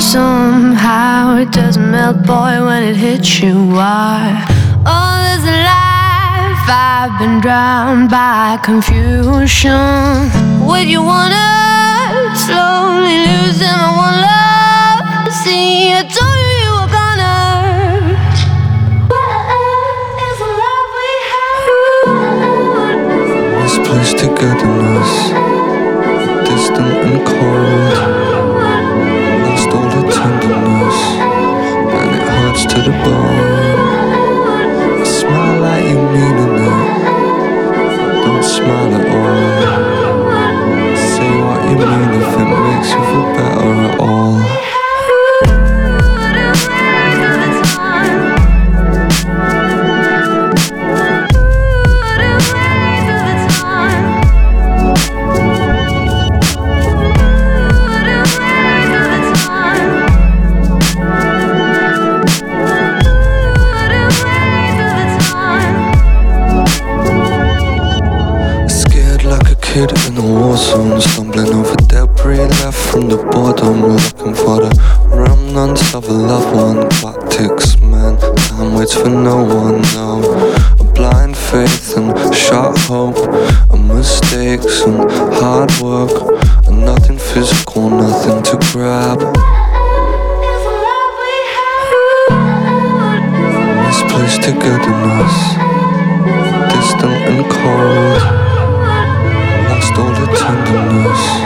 somehow it doesn't melt, boy, when it hits you. Why? All is life, I've been drowned by confusion. Would you wanna slowly lose them? I want love. See, I told you you were gonna. What is the love we have? Misplaced togetherness, distant to the bone. Smile like you meaning it, don't smile at Kid in a war zone, stumbling over debris left from the bottom, looking for the remnants of a loved one. Clock ticks, man, time waits for no one. No, a blind faith and short hope, and mistakes and hard work, and nothing physical, nothing to grab. Misplaced togetherness, distant